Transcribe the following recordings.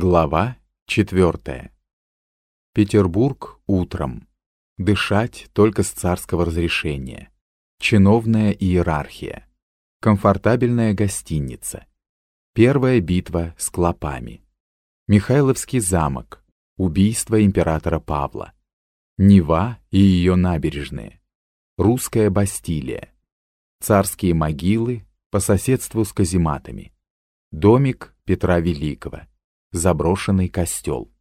Глава 4. Петербург утром. Дышать только с царского разрешения. Чиновная иерархия. Комфортабельная гостиница. Первая битва с клопами. Михайловский замок. Убийство императора Павла. Нева и ее набережные. Русская Бастилия. Царские могилы по соседству с казематами. Домик Петра Великого заброшенный костел.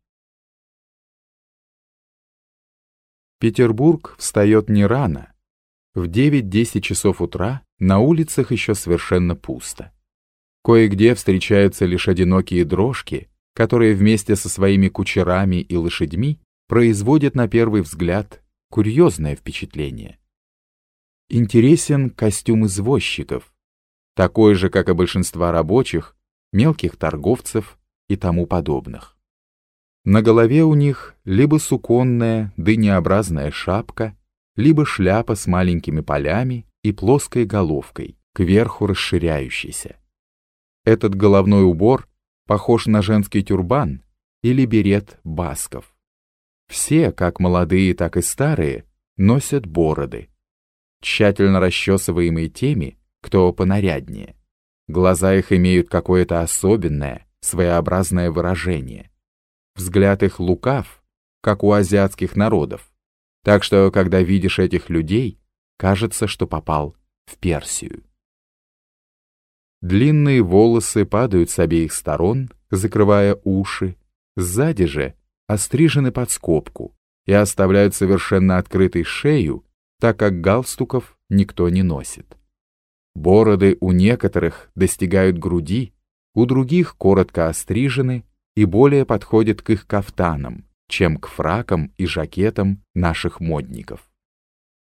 Петербург встает не рано. В 9-10 часов утра на улицах еще совершенно пусто. Кое-где встречаются лишь одинокие дрожки, которые вместе со своими кучерами и лошадьми производят на первый взгляд курьезное впечатление. Интересен костюм извозчиков, такой же, как и большинства рабочих, мелких торговцев и тому подобных. На голове у них либо суконная, дынеобразная шапка, либо шляпа с маленькими полями и плоской головкой, кверху расширяющейся. Этот головной убор похож на женский тюрбан или берет басков. Все, как молодые, так и старые, носят бороды, тщательно расчесываемые теми, кто понаряднее. Глаза их имеют какое-то особенное, своеобразное выражение. Взгляд их лукав, как у азиатских народов. Так что, когда видишь этих людей, кажется, что попал в Персию. Длинные волосы падают с обеих сторон, закрывая уши, сзади же острижены под скобку и оставляют совершенно открытой шею, так как галстуков никто не носит. Бороды у некоторых достигают груди, у других коротко острижены и более подходят к их кафтанам, чем к фракам и жакетам наших модников.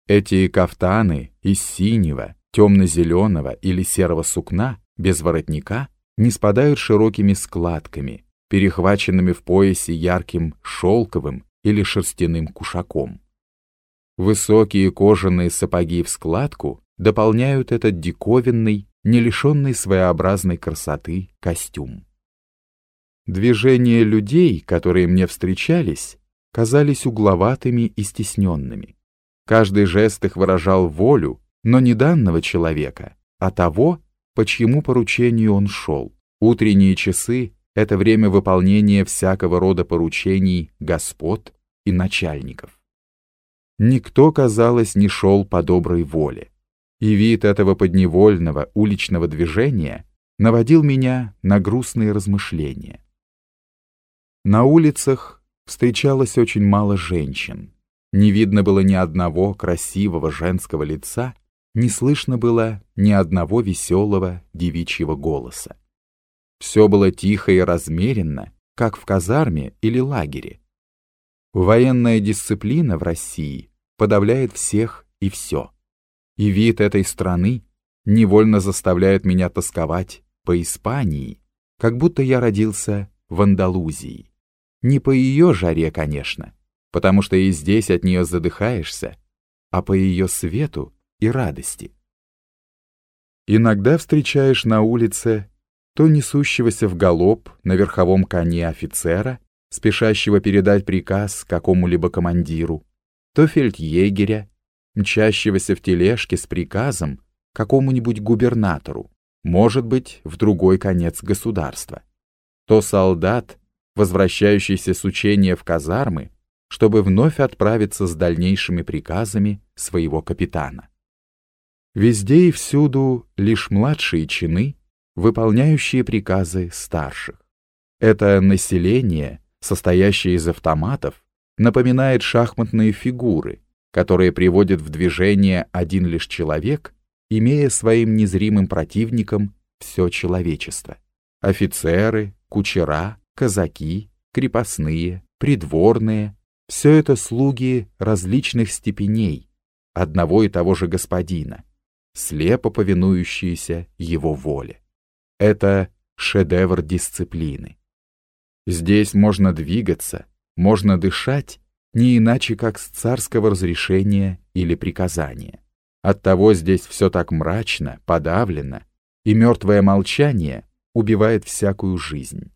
Эти кафтаны из синего, темно-зеленого или серого сукна, без воротника, не спадают широкими складками, перехваченными в поясе ярким шелковым или шерстяным кушаком. Высокие кожаные сапоги в складку дополняют этот диковинный не лишенный своеобразной красоты костюм. Движения людей, которые мне встречались, казались угловатыми и стесненными. Каждый жест их выражал волю, но не данного человека, а того, по чьему поручению он шел. Утренние часы — это время выполнения всякого рода поручений господ и начальников. Никто, казалось, не шел по доброй воле и вид этого подневольного уличного движения наводил меня на грустные размышления. На улицах встречалось очень мало женщин. Не видно было ни одного красивого женского лица, не слышно было ни одного веселого девичьего голоса. Все было тихо и размеренно, как в казарме или лагере. Военная дисциплина в России подавляет всех и все и вид этой страны невольно заставляет меня тосковать по Испании, как будто я родился в Андалузии. Не по ее жаре, конечно, потому что и здесь от нее задыхаешься, а по ее свету и радости. Иногда встречаешь на улице то несущегося в галоп на верховом коне офицера, спешащего передать приказ какому-либо командиру, то фельдъегеря, мчащегося в тележке с приказом какому-нибудь губернатору, может быть, в другой конец государства. То солдат, возвращающийся с учения в казармы, чтобы вновь отправиться с дальнейшими приказами своего капитана. Везде и всюду лишь младшие чины, выполняющие приказы старших. Это население, состоящее из автоматов, напоминает шахматные фигуры, которые приводит в движение один лишь человек, имея своим незримым противником все человечество. Офицеры, кучера, казаки, крепостные, придворные — все это слуги различных степеней, одного и того же господина, слепо повинующиеся его воле. Это шедевр дисциплины. Здесь можно двигаться, можно дышать не иначе как с царского разрешения или приказания. Оттого здесь все так мрачно, подавлено, и мертвое молчание убивает всякую жизнь.